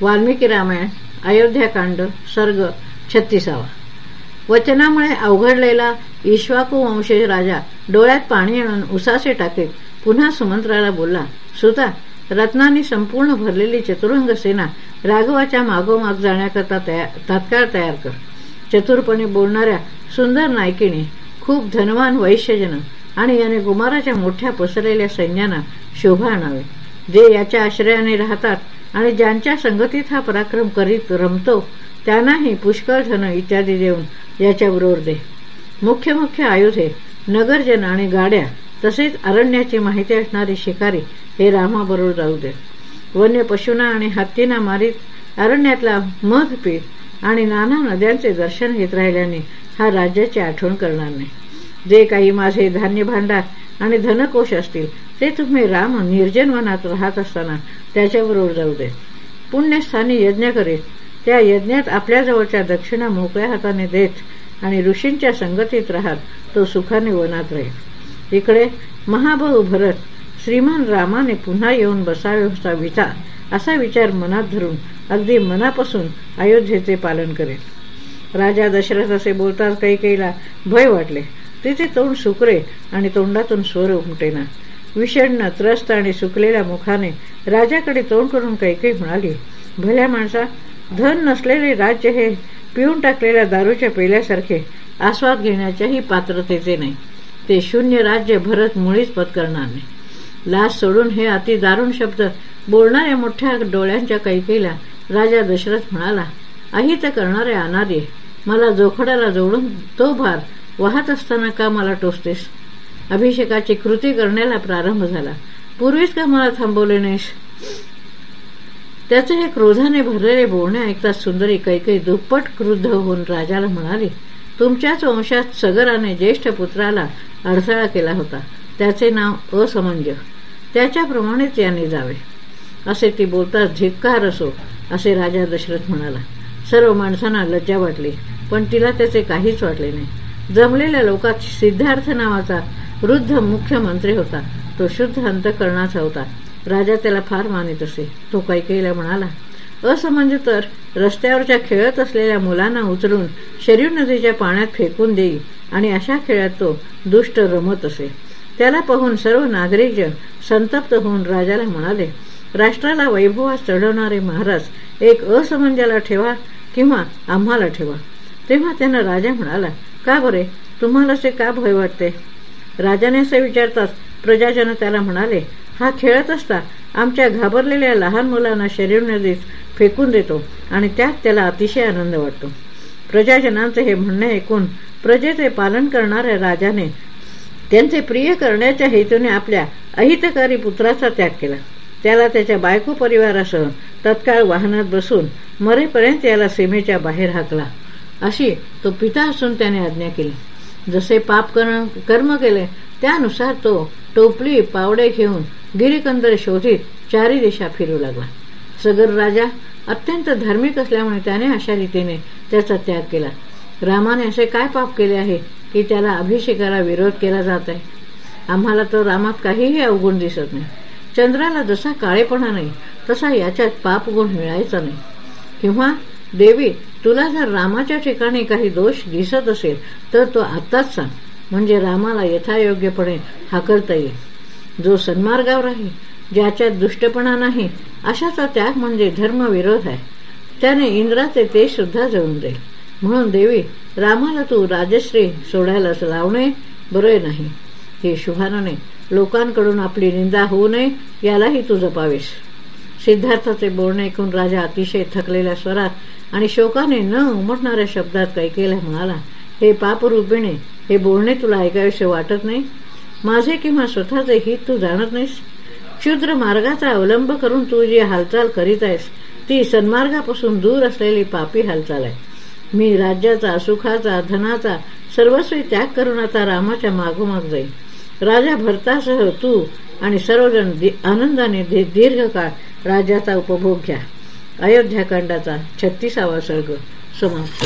वाल्मिकी रामायण अयोध्याकांड सर्ग छत्तीसावा. वचनामुळे अवघडलेला ईश्वाकू वंशी राजा डोळ्यात पाणी आणून उसासे टाकीत पुन्हा सुमंत्राला बोलला सुता रत्नांनी संपूर्ण भरलेली चतुरंग सेना राघवाच्या मागोमाग जाण्याकरता तात्काळ तयार कर. चतुरपणे बोलणाऱ्या सुंदर नायकीने खूप धनवान वैश्यजन आणि याने कुमाराच्या मोठ्या पसरलेल्या सैन्यांना शोभा आणावे. जे याच्या आश्रयाने राहतात आणि ज्यांच्या संगतीत हा पराक्रम करीत रमतो त्यांनाही पुष्कळ धन इत्यादी देऊन याच्याबरोबर दे. मुख्य मुख्य आयुधे नगरजन आणि गाड्या तसेच अरण्याची माहिती असणारी शिकारी हे रामाबरोबर जाऊ दे. वन्य पशुना आणि हत्तींना मारीत अरण्यातला मध पीत आणि नाना नद्यांचे दर्शन घेत राहिल्याने हा राज्याची आठवण करणार नाही. जे काही माझे धान्य भांडार आणि धनकोश असतील ते तुम्ही राम निर्जन वनात राहत असताना त्याच्याबरोबर जाऊ दे. पुण्यस्थानी यज्ञ करीत त्या यज्ञात आपल्याजवळच्या दक्षिणा मोकळ्या हाताने देत आणि ऋषींच्या संगतीत राहत तो सुखाने वनात राहील. इकडे महाभाऊ भरत श्रीमान रामाने पुन्हा येऊन बसावे होता विचार असा विचार मनात धरून अगदी मनापासून अयोध्येचे पालन करेल राजा दशरथ असे बोलताच काही काहीला भय वाटले. तिचे तोंड सुकरे आणि तोंडातून स्वर उमटेना. विषण्ण त्रस्त आणि सुकलेल्या मुखाने राजाकडे तोंड करून काही म्हणाली भल्या माणसा धन नसलेले राज्य हे पिऊन टाकलेल्या दारूच्या पेल्यासारखे आस्वाद घेण्याच्याही पात्रतेचे नाही. ते शून्य राज्य भरत मुळीच पत्करणार नाही. लाच सोडून हे अति दारुण शब्द बोलणाऱ्या मोठ्या डोळ्यांच्या कैकेला राजा दशरथ म्हणाला अहित करणारे अनादे मला जोखडाला जोडून तो भार वाहत असताना का मला टोचतेस? अभिषेकाची कृती करण्याला प्रारंभ झाला. पूर्वीच का मला थांबवले नाहीस? त्याचे हे क्रोधाने भरलेले बोलणे ऐकताच सुंदरी कैकई दुप्पट क्रुद्ध होऊन राजाला म्हणाली तुमच्याच वंशात सगराने ज्येष्ठ पुत्राला अडथळा केला होता. त्याचे नाव असमंज त्याच्याप्रमाणेच याने जावे. असे ती बोलताच झिक्कार असो असे राजा दशरथ म्हणाला. सर्व माणसांना लज्जा वाटली पण तिला त्याचे काहीच वाटले नाही. जमलेल्या लोकात सिद्धार्थ नावाचा वृद्ध मुख्यमंत्री होता. तो शुद्ध अंतकरणाचा होता. राजा त्याला फार मानित असे. तो कैकेईला म्हणाला असमंज तर रस्त्यावरच्या खेळत असलेल्या मुलांना उचलून शरीर नदीच्या पाण्यात फेकून देई आणि अशा खेळात तो दुष्ट रमत असे. त्याला पाहून सर्व नागरिक संतप्त होऊन राजाला म्हणाले राष्ट्राला वैभवास चढवणारे महाराज एक असमंजाला ठेवा किंवा आम्हाला ठेवा. तेव्हा त्यांना राजा म्हणाला का बरे? तुम्हाला असे का भय वाटते? राजाने असे विचारताच प्रजाजन त्याला म्हणाले हा खेळत असता आमच्या घाबरलेल्या लहान मुलांना शरीर नदीत फेकून देतो आणि त्यात त्याला अतिशय आनंद वाटतो. प्रजाजनांचे हे म्हणणे ऐकून प्रजेचे पालन करणाऱ्या राजाने त्यांचे प्रिय करण्याच्या हेतूने आपल्या अहितकारी पुत्राचा त्याग केला. त्याला त्याच्या बायको परिवारासह तत्काळ वाहनात बसून मरेपर्यंत याला सीमेच्या बाहेर हाकला. अशी तो पिता असून त्याने आज्ञा केली. जसे पाप कर्म केले त्यानुसार तो टोपली पावडे घेऊन गिरीकंदर शोधित चारी दिशा फिरू लागला. सगर राजा अत्यंत धार्मिक असल्यामुळे त्याने अशा रीतीने त्याचा त्याग केला. रामाने असे काय पाप केले आहे की त्याला अभिषेकाला विरोध केला जात आहे? आम्हाला तर रामात काहीही अवगुण दिसत नाही. चंद्राला जसा काळेपणा नाही तसा याच्यात पाप गुण मिळायचा नाही. किंवा देवी तुला जर रामाच्या ठिकाणी काही दोष दिसत असेल तर तो आत्ताच सांग. म्हणजे रामाला यथायोग्यपणे हाकलता येईल. जो सन्मार्गावर आहे ज्याच्यात दुष्टपणा नाही अशाचा त्याग म्हणजे धर्मविरोध आहे. त्याने इंद्राचे ते सुद्धा जळून देईल. म्हणून देवी रामाला तू राजश्री सोडायला लावणे बरे नाही. हे शुभानाने लोकांकडून आपली निंदा होऊ नये यालाही तू जपावेस. सिद्धार्थाचे बोलणे ऐकून राजा अतिशय थकलेल्या स्वरात आणि शोकाने न उमटणाऱ्या शब्दात कैकेला म्हणाला हे पापरूपिणे हे बोलणे तुला ऐकावेसे वाटत नाही? माझे किंवा स्वतःचे हित तू जाणत नाहीस? क्षुद्र मार्गाचा अवलंब करून तू जी हालचाल करीत आहेस ती सन्मार्गापासून दूर असलेली पापी हालचाल आहे. मी राज्याचा सुखाचा धनाचा सर्वस्वी त्याग करून आता रामाच्या मागोमाग जाईल राजा भरतासह तू आणि सर्वजण आनंदाने दीर्घकाळ राज्याचा उपभोग घ्या. अयोध्याकांडाचा छत्तीसावा सर्ग समाप्त.